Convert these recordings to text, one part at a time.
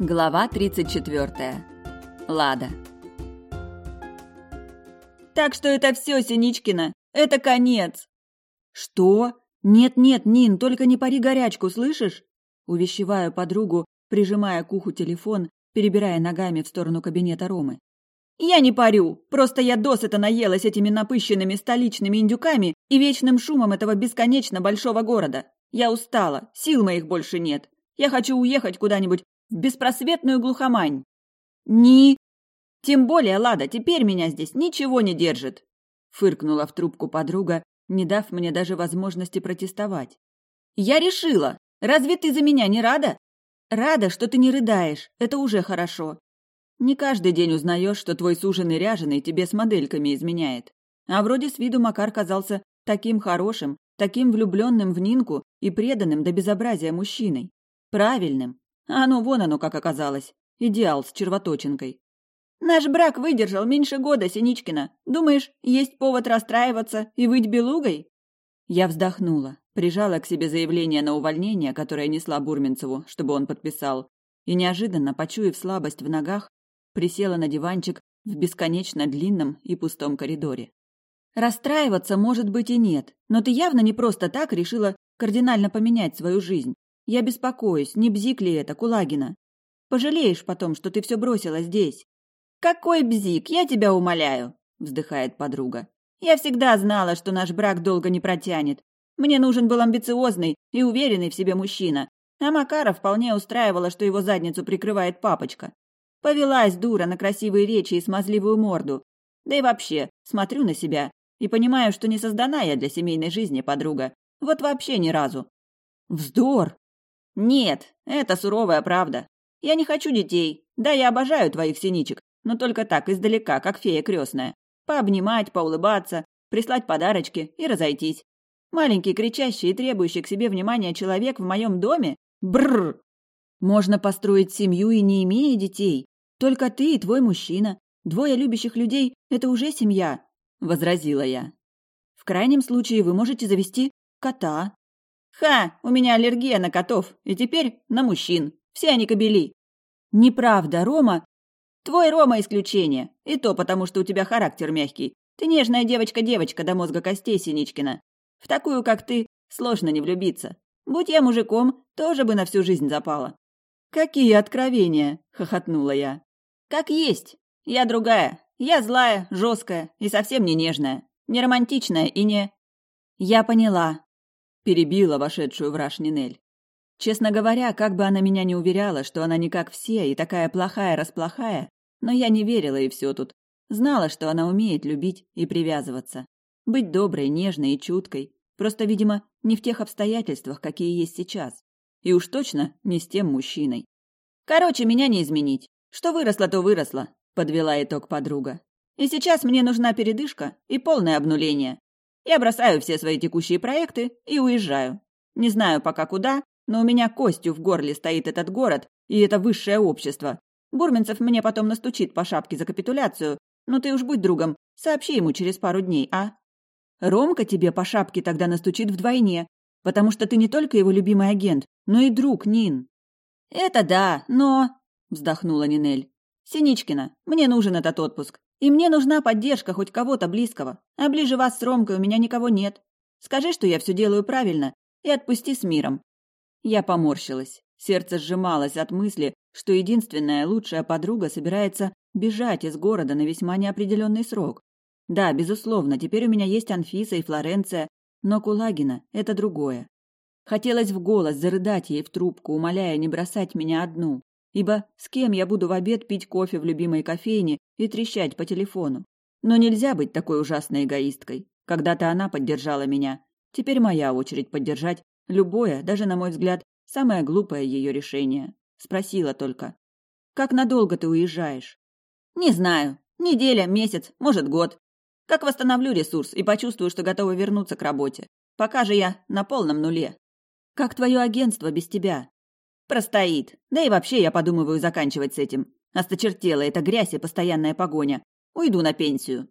Глава 34. Лада. «Так что это все, Синичкина! Это конец!» «Что? Нет-нет, Нин, только не пари горячку, слышишь?» Увещеваю подругу, прижимая к уху телефон, перебирая ногами в сторону кабинета Ромы. «Я не парю! Просто я досыта наелась этими напыщенными столичными индюками и вечным шумом этого бесконечно большого города. Я устала, сил моих больше нет. Я хочу уехать куда-нибудь беспросветную глухомань. Ни... Тем более, Лада, теперь меня здесь ничего не держит. Фыркнула в трубку подруга, не дав мне даже возможности протестовать. Я решила. Разве ты за меня не рада? Рада, что ты не рыдаешь. Это уже хорошо. Не каждый день узнаешь, что твой суженый ряженый тебе с модельками изменяет. А вроде с виду Макар казался таким хорошим, таким влюбленным в Нинку и преданным до безобразия мужчиной. Правильным, а ну, вон оно как оказалось. Идеал с червоточинкой. Наш брак выдержал меньше года, Синичкина. Думаешь, есть повод расстраиваться и выть белугой? Я вздохнула, прижала к себе заявление на увольнение, которое несла Бурминцеву, чтобы он подписал, и неожиданно, почуяв слабость в ногах, присела на диванчик в бесконечно длинном и пустом коридоре. Расстраиваться, может быть, и нет, но ты явно не просто так решила кардинально поменять свою жизнь. Я беспокоюсь, не бзик ли это, Кулагина? Пожалеешь потом, что ты все бросила здесь». «Какой бзик, я тебя умоляю!» – вздыхает подруга. «Я всегда знала, что наш брак долго не протянет. Мне нужен был амбициозный и уверенный в себе мужчина, а Макара вполне устраивала, что его задницу прикрывает папочка. Повелась дура на красивые речи и смазливую морду. Да и вообще, смотрю на себя и понимаю, что не создана я для семейной жизни, подруга. Вот вообще ни разу. «Вздор!» «Нет, это суровая правда. Я не хочу детей. Да, я обожаю твоих синичек, но только так, издалека, как фея крестная. Пообнимать, поулыбаться, прислать подарочки и разойтись. Маленький, кричащий и требующий к себе внимания человек в моем доме? Бррр! Можно построить семью и не имея детей. Только ты и твой мужчина. Двое любящих людей – это уже семья», – возразила я. «В крайнем случае вы можете завести кота «Ха, у меня аллергия на котов, и теперь на мужчин. Все они кобели». «Неправда, Рома...» «Твой Рома исключение. И то потому, что у тебя характер мягкий. Ты нежная девочка-девочка до мозга костей, Синичкина. В такую, как ты, сложно не влюбиться. Будь я мужиком, тоже бы на всю жизнь запала». «Какие откровения!» — хохотнула я. «Как есть. Я другая. Я злая, жесткая и совсем не нежная. Не романтичная и не...» «Я поняла перебила вошедшую в раж Нинель. Честно говоря, как бы она меня не уверяла, что она не как все и такая плохая-расплохая, но я не верила и все тут. Знала, что она умеет любить и привязываться. Быть доброй, нежной и чуткой. Просто, видимо, не в тех обстоятельствах, какие есть сейчас. И уж точно не с тем мужчиной. Короче, меня не изменить. Что выросло, то выросло, подвела итог подруга. И сейчас мне нужна передышка и полное обнуление. Я бросаю все свои текущие проекты и уезжаю. Не знаю пока куда, но у меня костью в горле стоит этот город и это высшее общество. Бурменцев мне потом настучит по шапке за капитуляцию, но ты уж будь другом, сообщи ему через пару дней, а? Ромка тебе по шапке тогда настучит вдвойне, потому что ты не только его любимый агент, но и друг, Нин. Это да, но... вздохнула Нинель. Синичкина, мне нужен этот отпуск. И мне нужна поддержка хоть кого-то близкого, а ближе вас с Ромкой у меня никого нет. Скажи, что я все делаю правильно, и отпусти с миром». Я поморщилась. Сердце сжималось от мысли, что единственная лучшая подруга собирается бежать из города на весьма неопределенный срок. Да, безусловно, теперь у меня есть Анфиса и Флоренция, но Кулагина – это другое. Хотелось в голос зарыдать ей в трубку, умоляя не бросать меня одну, ибо с кем я буду в обед пить кофе в любимой кофейне, и трещать по телефону. Но нельзя быть такой ужасной эгоисткой. Когда-то она поддержала меня. Теперь моя очередь поддержать любое, даже, на мой взгляд, самое глупое ее решение. Спросила только. «Как надолго ты уезжаешь?» «Не знаю. Неделя, месяц, может, год. Как восстановлю ресурс и почувствую, что готова вернуться к работе. Пока же я на полном нуле. Как твое агентство без тебя? Простоит. Да и вообще я подумываю заканчивать с этим. Осточертела эта грязь и постоянная погоня. Уйду на пенсию».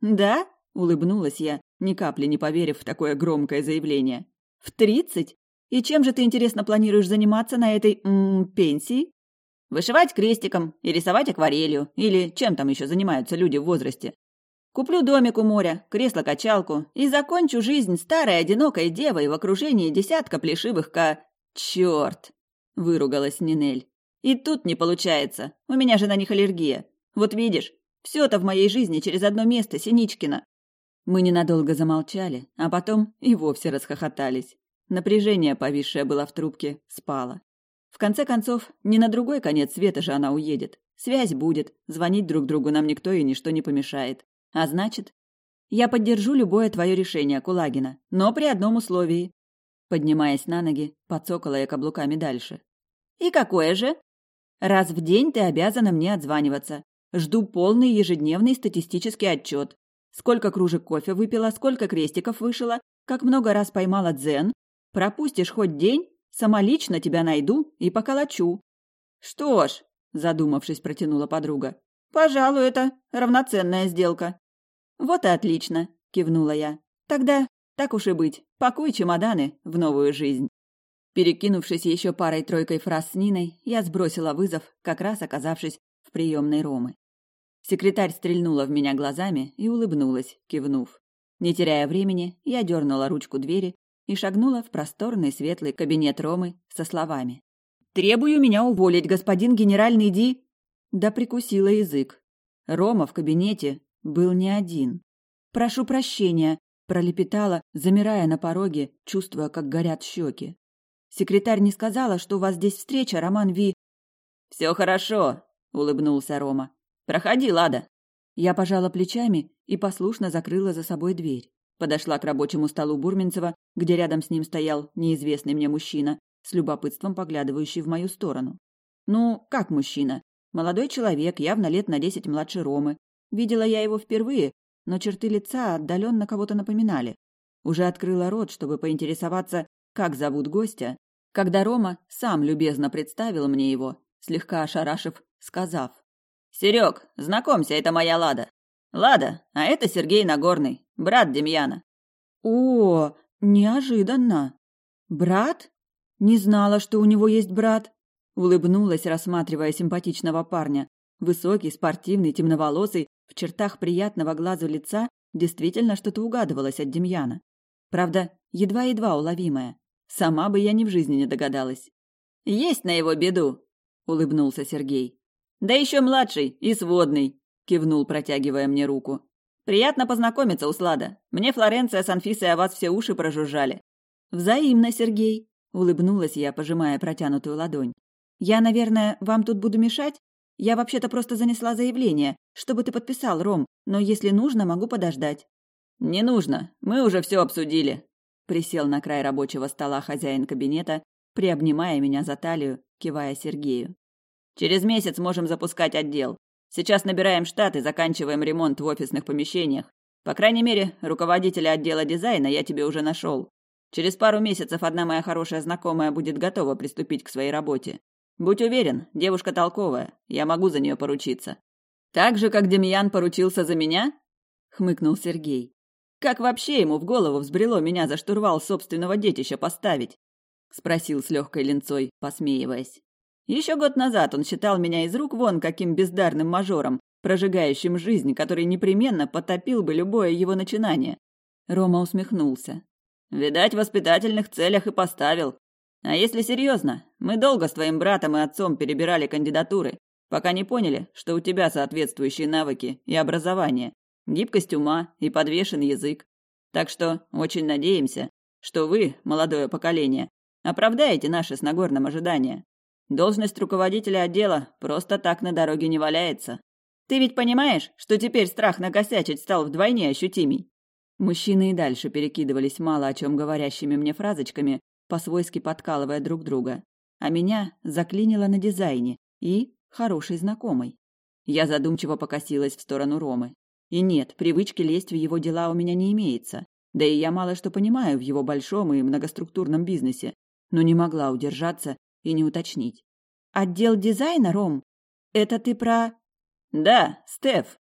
«Да?» – улыбнулась я, ни капли не поверив в такое громкое заявление. «В тридцать? И чем же ты, интересно, планируешь заниматься на этой м пенсии?» «Вышивать крестиком и рисовать акварелью, или чем там еще занимаются люди в возрасте. Куплю домик у моря, кресло-качалку и закончу жизнь старой одинокой девой в окружении десятка плешивых ка. Черт!» – выругалась Нинель. И тут не получается. У меня же на них аллергия. Вот видишь, все-то в моей жизни через одно место, Синичкина. Мы ненадолго замолчали, а потом и вовсе расхохотались. Напряжение, повисшее было в трубке, спало. В конце концов, не на другой конец света же она уедет. Связь будет, звонить друг другу нам никто и ничто не помешает. А значит, я поддержу любое твое решение, Кулагина, но при одном условии. Поднимаясь на ноги, подцокала я каблуками дальше. «И какое же?» Раз в день ты обязана мне отзваниваться. Жду полный ежедневный статистический отчет. Сколько кружек кофе выпила, сколько крестиков вышила, как много раз поймала дзен. Пропустишь хоть день, сама лично тебя найду и поколочу. Что ж, задумавшись, протянула подруга. Пожалуй, это равноценная сделка. Вот и отлично, кивнула я. Тогда так уж и быть, пакуй чемоданы в новую жизнь. Перекинувшись еще парой-тройкой фраз с Ниной, я сбросила вызов, как раз оказавшись в приемной Ромы. Секретарь стрельнула в меня глазами и улыбнулась, кивнув. Не теряя времени, я дернула ручку двери и шагнула в просторный светлый кабинет Ромы со словами. «Требую меня уволить, господин генеральный Ди!» Да прикусила язык. Рома в кабинете был не один. «Прошу прощения», – пролепетала, замирая на пороге, чувствуя, как горят щеки. Секретарь не сказала, что у вас здесь встреча, Роман Ви...» «Все хорошо», — улыбнулся Рома. «Проходи, Лада». Я пожала плечами и послушно закрыла за собой дверь. Подошла к рабочему столу Бурминцева, где рядом с ним стоял неизвестный мне мужчина, с любопытством поглядывающий в мою сторону. «Ну, как мужчина? Молодой человек, явно лет на десять младше Ромы. Видела я его впервые, но черты лица отдаленно кого-то напоминали. Уже открыла рот, чтобы поинтересоваться, как зовут гостя, когда Рома сам любезно представил мне его, слегка ошарашив, сказав. «Серег, знакомься, это моя Лада. Лада, а это Сергей Нагорный, брат Демьяна». «О, неожиданно! Брат? Не знала, что у него есть брат!» Улыбнулась, рассматривая симпатичного парня. Высокий, спортивный, темноволосый, в чертах приятного глазу лица действительно что-то угадывалось от Демьяна. Правда, едва-едва уловимое. Сама бы я ни в жизни не догадалась. «Есть на его беду!» — улыбнулся Сергей. «Да еще младший и сводный!» — кивнул, протягивая мне руку. «Приятно познакомиться, Услада. Мне Флоренция с Анфисой о вас все уши прожужжали». «Взаимно, Сергей!» — улыбнулась я, пожимая протянутую ладонь. «Я, наверное, вам тут буду мешать? Я вообще-то просто занесла заявление, чтобы ты подписал, Ром, но если нужно, могу подождать». «Не нужно. Мы уже все обсудили», Присел на край рабочего стола хозяин кабинета, приобнимая меня за талию, кивая Сергею. «Через месяц можем запускать отдел. Сейчас набираем штат и заканчиваем ремонт в офисных помещениях. По крайней мере, руководителя отдела дизайна я тебе уже нашел. Через пару месяцев одна моя хорошая знакомая будет готова приступить к своей работе. Будь уверен, девушка толковая, я могу за нее поручиться». «Так же, как Демьян поручился за меня?» — хмыкнул Сергей. Как вообще ему в голову взбрело меня за штурвал собственного детища поставить? Спросил с легкой линцой, посмеиваясь. Еще год назад он считал меня из рук вон каким бездарным мажором, прожигающим жизнь, который непременно потопил бы любое его начинание. Рома усмехнулся. Видать, в воспитательных целях и поставил. А если серьезно, мы долго с твоим братом и отцом перебирали кандидатуры, пока не поняли, что у тебя соответствующие навыки и образование гибкость ума и подвешен язык. Так что очень надеемся, что вы, молодое поколение, оправдаете наши с Нагорным ожидания. Должность руководителя отдела просто так на дороге не валяется. Ты ведь понимаешь, что теперь страх накосячить стал вдвойне ощутимей?» Мужчины и дальше перекидывались мало о чем говорящими мне фразочками, по-свойски подкалывая друг друга. А меня заклинило на дизайне и хорошей знакомой. Я задумчиво покосилась в сторону Ромы. И нет, привычки лезть в его дела у меня не имеется. Да и я мало что понимаю в его большом и многоструктурном бизнесе, но не могла удержаться и не уточнить. «Отдел дизайна, Ром? Это ты про...» «Да, Стеф».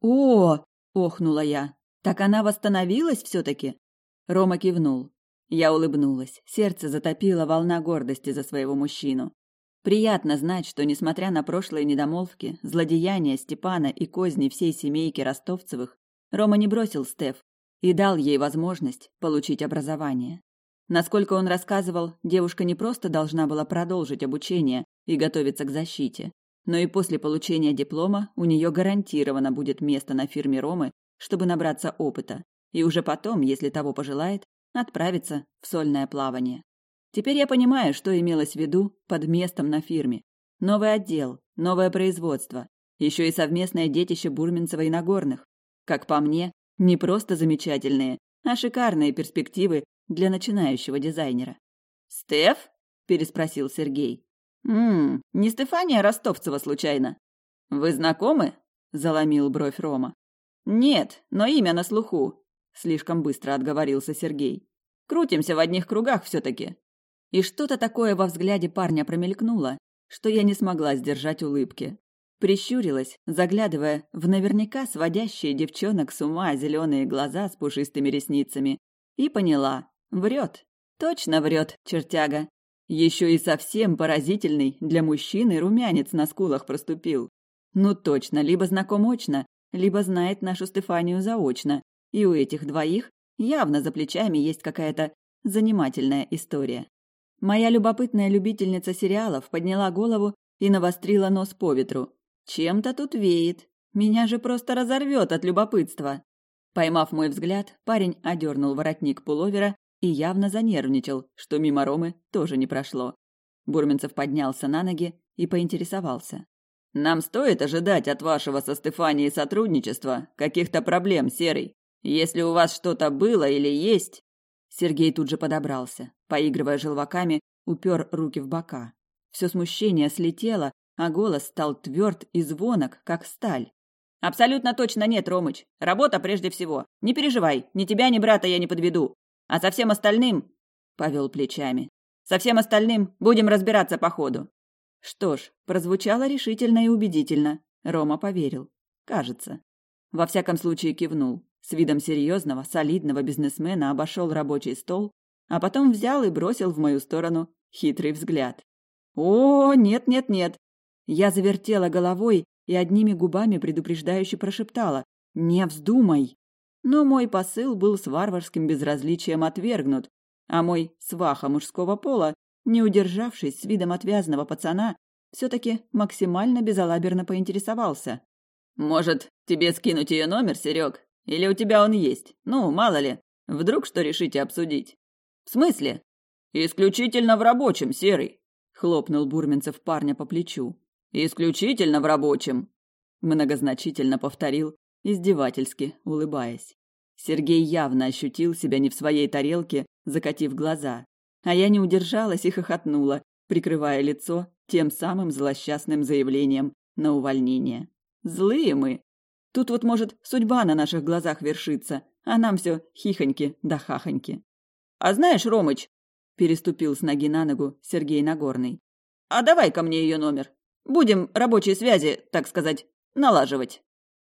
«О!» – охнула я. «Так она восстановилась все-таки?» Рома кивнул. Я улыбнулась. Сердце затопило волна гордости за своего мужчину. Приятно знать, что, несмотря на прошлые недомолвки, злодеяния Степана и козни всей семейки Ростовцевых, Рома не бросил Стеф и дал ей возможность получить образование. Насколько он рассказывал, девушка не просто должна была продолжить обучение и готовиться к защите, но и после получения диплома у нее гарантированно будет место на фирме Ромы, чтобы набраться опыта, и уже потом, если того пожелает, отправиться в сольное плавание. Теперь я понимаю, что имелось в виду под местом на фирме. Новый отдел, новое производство, еще и совместное детище Бурминцева и Нагорных. Как по мне, не просто замечательные, а шикарные перспективы для начинающего дизайнера. «Стеф?» – переспросил Сергей. «Ммм, не Стефания Ростовцева случайно?» «Вы знакомы?» – заломил бровь Рома. «Нет, но имя на слуху», – слишком быстро отговорился Сергей. «Крутимся в одних кругах все-таки. И что-то такое во взгляде парня промелькнуло, что я не смогла сдержать улыбки. Прищурилась, заглядывая в наверняка сводящие девчонок с ума зеленые глаза с пушистыми ресницами, и поняла – врет. Точно врет, чертяга. Еще и совсем поразительный для мужчины румянец на скулах проступил. Ну точно, либо знаком очно, либо знает нашу Стефанию заочно, и у этих двоих явно за плечами есть какая-то занимательная история. Моя любопытная любительница сериалов подняла голову и навострила нос по ветру. Чем-то тут веет. Меня же просто разорвет от любопытства. Поймав мой взгляд, парень одернул воротник пуловера и явно занервничал, что мимо Ромы тоже не прошло. Бурминцев поднялся на ноги и поинтересовался. «Нам стоит ожидать от вашего со Стефанией сотрудничества каких-то проблем, Серый. Если у вас что-то было или есть...» Сергей тут же подобрался. Поигрывая желваками, упер руки в бока. Все смущение слетело, а голос стал тверд и звонок, как сталь. «Абсолютно точно нет, Ромыч. Работа прежде всего. Не переживай, ни тебя, ни брата я не подведу. А со всем остальным...» — повел плечами. «Со всем остальным будем разбираться по ходу». Что ж, прозвучало решительно и убедительно. Рома поверил. Кажется. Во всяком случае кивнул. С видом серьезного, солидного бизнесмена обошел рабочий стол, а потом взял и бросил в мою сторону хитрый взгляд. «О, нет-нет-нет!» Я завертела головой и одними губами предупреждающе прошептала «Не вздумай!» Но мой посыл был с варварским безразличием отвергнут, а мой сваха мужского пола, не удержавшись с видом отвязного пацана, все-таки максимально безалаберно поинтересовался. «Может, тебе скинуть ее номер, Серег? Или у тебя он есть? Ну, мало ли, вдруг что решите обсудить?» «В смысле?» «Исключительно в рабочем, Серый!» – хлопнул Бурминцев парня по плечу. «Исключительно в рабочем!» – многозначительно повторил, издевательски улыбаясь. Сергей явно ощутил себя не в своей тарелке, закатив глаза. А я не удержалась и хохотнула, прикрывая лицо тем самым злосчастным заявлением на увольнение. «Злые мы! Тут вот, может, судьба на наших глазах вершится, а нам все хихоньки да хахоньки». А знаешь, Ромыч, переступил с ноги на ногу Сергей Нагорный. А давай ко мне ее номер. Будем рабочие связи, так сказать, налаживать.